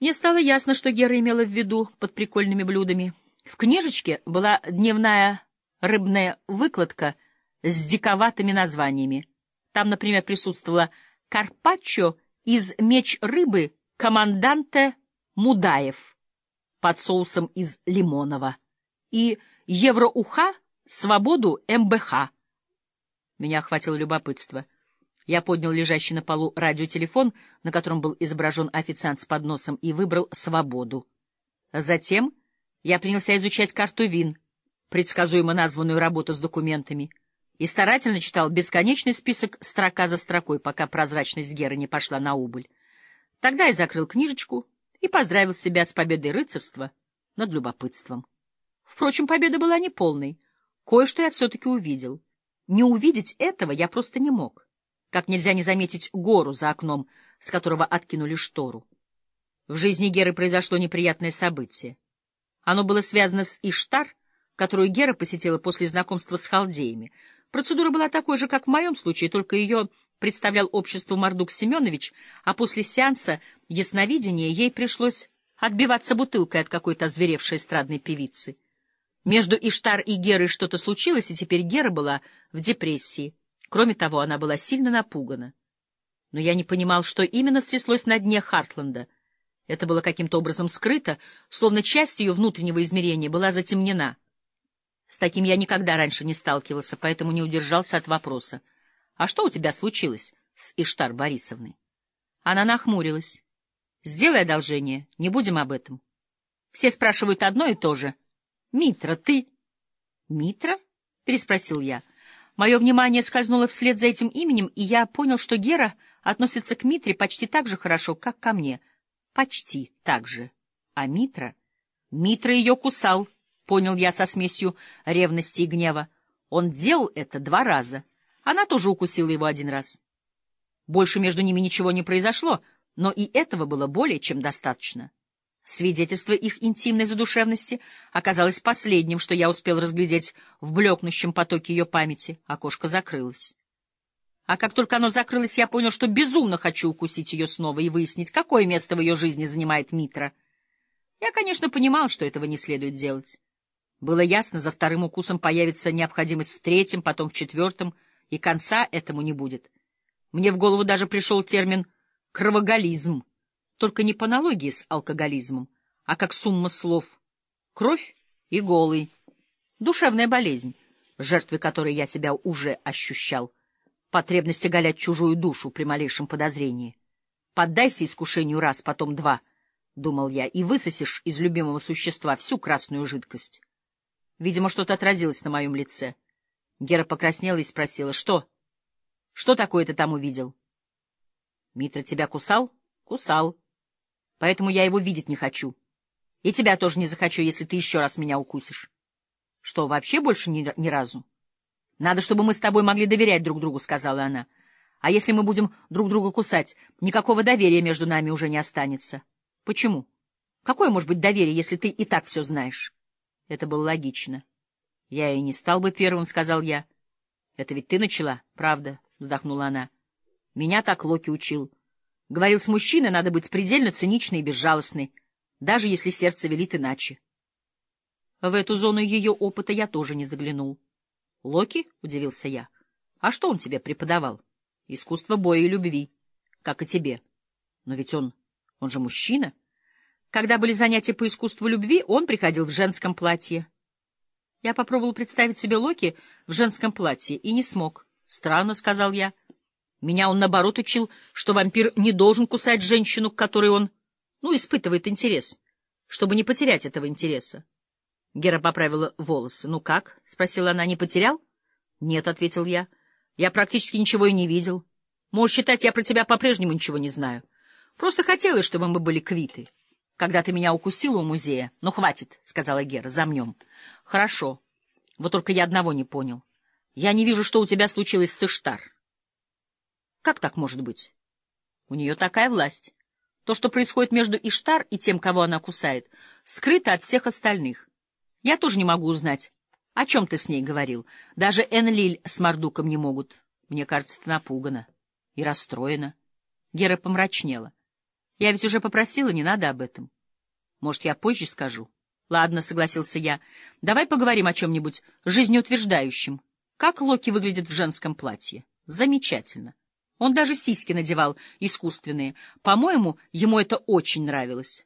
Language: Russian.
Мне стало ясно, что Гера имела в виду под прикольными блюдами. В книжечке была дневная рыбная выкладка с диковатыми названиями. Там, например, присутствовала карпаччо из меч рыбы команданте Мудаев под соусом из лимонова и евроуха свободу МБХ. Меня охватило любопытство. Я поднял лежащий на полу радиотелефон, на котором был изображен официант с подносом, и выбрал «Свободу». Затем я принялся изучать карту ВИН, предсказуемо названную работу с документами, и старательно читал бесконечный список строка за строкой, пока прозрачность Геры не пошла на убыль. Тогда я закрыл книжечку и поздравил себя с победой рыцарства над любопытством. Впрочем, победа была неполной. Кое-что я все-таки увидел. Не увидеть этого я просто не мог. Как нельзя не заметить гору за окном, с которого откинули штору. В жизни Геры произошло неприятное событие. Оно было связано с Иштар, которую Гера посетила после знакомства с халдеями. Процедура была такой же, как в моем случае, только ее представлял обществу Мардук Семенович, а после сеанса ясновидения ей пришлось отбиваться бутылкой от какой-то озверевшей эстрадной певицы. Между Иштар и Герой что-то случилось, и теперь Гера была в депрессии. Кроме того, она была сильно напугана. Но я не понимал, что именно стряслось на дне Хартленда. Это было каким-то образом скрыто, словно часть ее внутреннего измерения была затемнена. С таким я никогда раньше не сталкивался, поэтому не удержался от вопроса. «А что у тебя случилось с Иштар Борисовной?» Она нахмурилась. «Сделай одолжение, не будем об этом. Все спрашивают одно и то же. Митра, ты...» «Митра?» — переспросил я. Мое внимание скользнуло вслед за этим именем, и я понял, что Гера относится к Митре почти так же хорошо, как ко мне. Почти так же. А Митра... Митра ее кусал, понял я со смесью ревности и гнева. Он делал это два раза. Она тоже укусила его один раз. Больше между ними ничего не произошло, но и этого было более чем достаточно. Свидетельство их интимной задушевности оказалось последним, что я успел разглядеть в блекнущем потоке ее памяти. Окошко закрылось. А как только оно закрылось, я понял, что безумно хочу укусить ее снова и выяснить, какое место в ее жизни занимает Митра. Я, конечно, понимал, что этого не следует делать. Было ясно, за вторым укусом появится необходимость в третьем, потом в четвертом, и конца этому не будет. Мне в голову даже пришел термин «кровоголизм», только не по аналогии с алкоголизмом, а как сумма слов «кровь» и «голый». Душевная болезнь, жертвой которой я себя уже ощущал — потребность оголять чужую душу при малейшем подозрении. Поддайся искушению раз, потом два, — думал я, — и высосешь из любимого существа всю красную жидкость. Видимо, что-то отразилось на моем лице. Гера покраснела и спросила, — что? Что такое ты там увидел? — Митра тебя кусал? — Кусал. Поэтому я его видеть не хочу. И тебя тоже не захочу, если ты еще раз меня укусишь. — Что, вообще больше ни, ни разу? — надо, чтобы мы с тобой могли доверять друг другу, — сказала она. А если мы будем друг друга кусать, никакого доверия между нами уже не останется. Почему? Какое может быть доверие, если ты и так все знаешь? Это было логично. Я и не стал бы первым, — сказал я. Это ведь ты начала, правда, — вздохнула она. Меня так Локи учил. Говорил, с мужчиной надо быть предельно циничной и безжалостной, даже если сердце велит иначе. В эту зону ее опыта я тоже не заглянул. — Локи? — удивился я. — А что он тебе преподавал? — Искусство боя и любви, как и тебе. Но ведь он... он же мужчина. Когда были занятия по искусству любви, он приходил в женском платье. Я попробовал представить себе Локи в женском платье и не смог. Странно, — сказал я. Меня он, наоборот, учил, что вампир не должен кусать женщину, к которой он, ну, испытывает интерес, чтобы не потерять этого интереса. Гера поправила волосы. «Ну как?» — спросила она. «Не потерял?» «Нет», — ответил я. «Я практически ничего и не видел. Можешь считать, я про тебя по-прежнему ничего не знаю. Просто хотелось, чтобы мы были квиты. Когда ты меня укусила у музея... Ну, хватит», — сказала Гера, — «замнем». «Хорошо. Вот только я одного не понял. Я не вижу, что у тебя случилось с Иштар». Как так может быть? У нее такая власть. То, что происходит между Иштар и тем, кого она кусает, скрыто от всех остальных. Я тоже не могу узнать, о чем ты с ней говорил. Даже Энлиль с мордуком не могут. Мне кажется, ты напугана и расстроена. Гера помрачнела. Я ведь уже попросила, не надо об этом. Может, я позже скажу? Ладно, согласился я. Давай поговорим о чем-нибудь жизнеутверждающем. Как Локи выглядит в женском платье? Замечательно. Он даже сиськи надевал искусственные. По-моему, ему это очень нравилось.